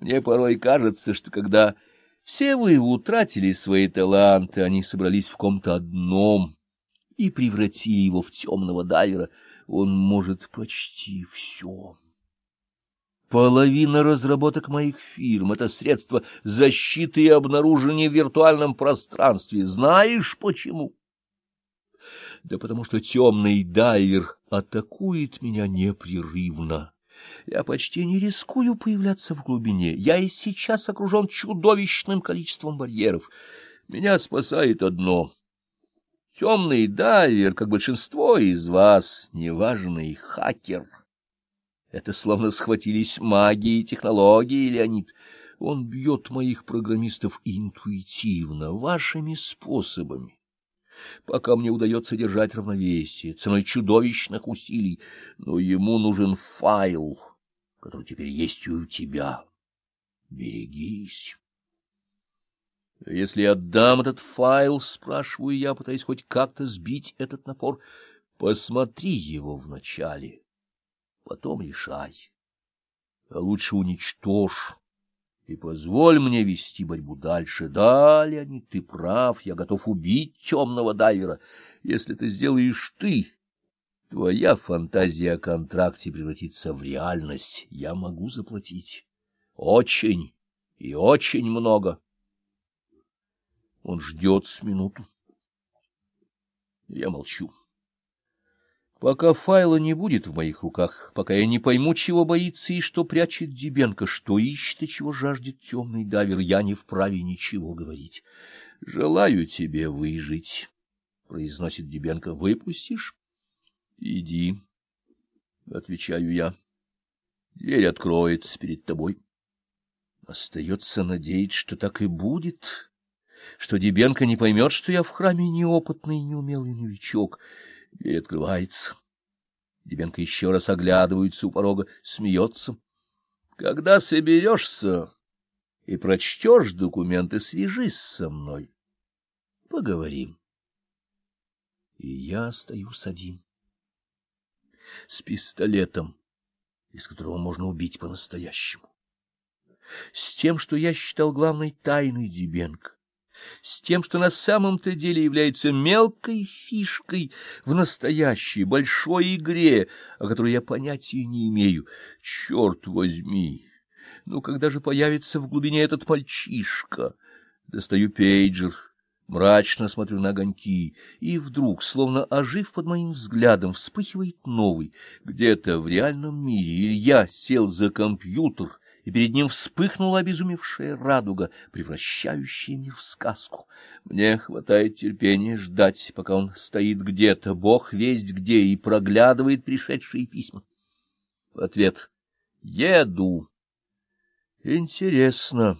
Мне порой кажется, что когда все вы утратили свои таланты, они собрались в ком-то одном и превратили его в темного дайвера. Он может почти все. Половина разработок моих фирм — это средства защиты и обнаружения в виртуальном пространстве. Знаешь почему? Да потому что темный дайвер атакует меня непрерывно. Я почти не рискую появляться в глубине. Я и сейчас окружен чудовищным количеством барьеров. Меня спасает одно. Темный дайвер, как большинство из вас, неважный хакер. Это словно схватились магии и технологии, Леонид. Он бьет моих программистов интуитивно, вашими способами пока мне удается держать равновесие ценой чудовищных усилий, но ему нужен файл, который теперь есть у тебя. Берегись. Если я отдам этот файл, спрашиваю я, пытаясь хоть как-то сбить этот напор, посмотри его вначале, потом решай. А лучше уничтожь и позволь мне вести борьбу дальше. Да, Леонид, ты прав, я готов убить темного дайвера. Если ты сделаешь ты, твоя фантазия о контракте превратится в реальность. Я могу заплатить. Очень и очень много. Он ждет с минуту. Я молчу. Пока файла не будет в моих руках, пока я не пойму, чего боится и что прячет Дебенко, что ищет и чего жаждет темный дайвер, я не вправе ничего говорить. — Желаю тебе выжить, — произносит Дебенко. — Выпустишь? — Иди, — отвечаю я. Дверь откроется перед тобой. Остается надеяться, что так и будет, что Дебенко не поймет, что я в храме неопытный неумелый новичок — Дверь открывается. Дебенко еще раз оглядывается у порога, смеется. Когда соберешься и прочтешь документы, свяжись со мной. Поговорим. И я остаюсь один. С пистолетом, из которого можно убить по-настоящему. С тем, что я считал главной тайной Дебенко с тем, что на самом-то деле является мелкой фишкой в настоящей большой игре, о которой я понятия не имею. Черт возьми! Ну, когда же появится в глубине этот мальчишка? Достаю пейджер, мрачно смотрю на огоньки, и вдруг, словно ожив под моим взглядом, вспыхивает новый. Где-то в реальном мире Илья сел за компьютер и перед ним вспыхнула обезумевшая радуга, превращающая мир в сказку. Мне хватает терпения ждать, пока он стоит где-то, бог весть где, и проглядывает пришедшие письма. В ответ «Еду». Интересно.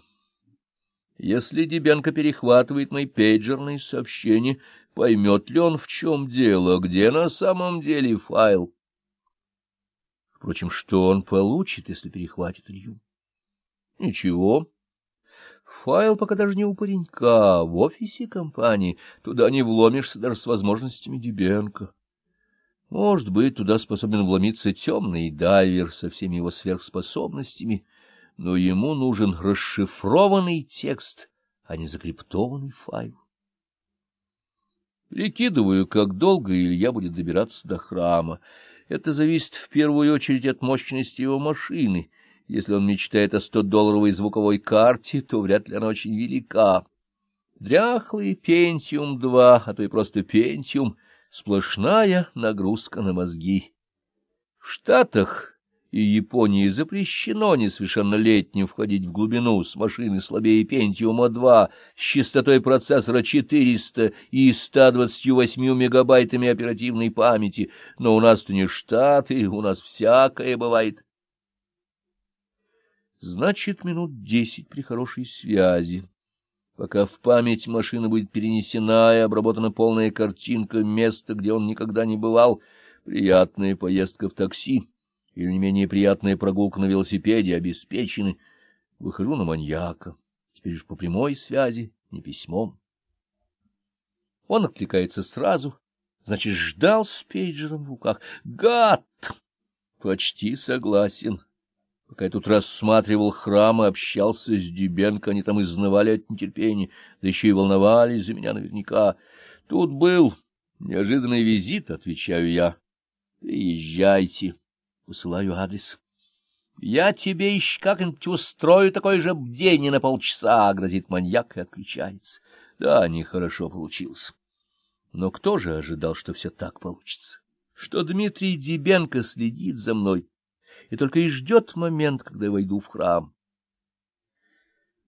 Если Дебенко перехватывает мои пейджерные сообщения, поймет ли он, в чем дело, где на самом деле файл? Впрочем, что он получит, если перехватит Илью? Ничего. Файл пока даже не у паренька, в офисе компании. Туда не вломишься даже с возможностями Дебенко. Может быть, туда способен вломиться темный дайвер со всеми его сверхспособностями, но ему нужен расшифрованный текст, а не закриптованный файл. Прикидываю, как долго Илья будет добираться до храма. Это зависит в первую очередь от мощности его машины — если он мечтает о стодолларовой звуковой карте, то вряд ли она очень велика. Дряхлый Пентиум-2, а то и просто Пентиум, сплошная нагрузка на мозги. В Штатах и Японии запрещено несовершеннолетним входить в глубину с машины слабее Пентиума-2 с частотой процессора 400 и 128 мегабайтами оперативной памяти, но у нас-то не Штаты, у нас всякое бывает. Значит, минут десять при хорошей связи. Пока в память машины будет перенесена и обработана полная картинка места, где он никогда не бывал, приятная поездка в такси или не менее приятная прогулка на велосипеде обеспечены. Выхожу на маньяка, теперь же по прямой связи, не письмом. Он откликается сразу, значит, ждал с пейджером в руках. Гад! Почти согласен. Пока я тут рассматривал храм и общался с Дебенко, они там изнывали от нетерпения, да еще и волновались за меня наверняка. Тут был неожиданный визит, отвечаю я. Приезжайте, посылаю адрес. Я тебе еще как-нибудь устрою такое же бдение на полчаса, — грозит маньяк и отключается. Да, нехорошо получилось. Но кто же ожидал, что все так получится? Что Дмитрий Дебенко следит за мной и только и ждет момент, когда я войду в храм.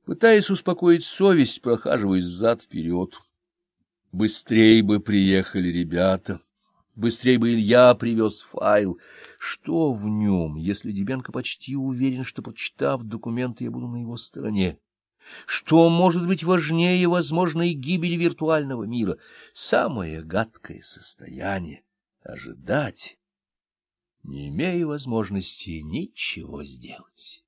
Пытаясь успокоить совесть, прохаживаюсь взад-вперед. Быстрей бы приехали ребята, быстрей бы Илья привез файл. Что в нем, если Дебенко почти уверен, что, прочитав документы, я буду на его стороне? Что может быть важнее возможной гибели виртуального мира? Самое гадкое состояние — ожидать, не имея возможности ничего сделать.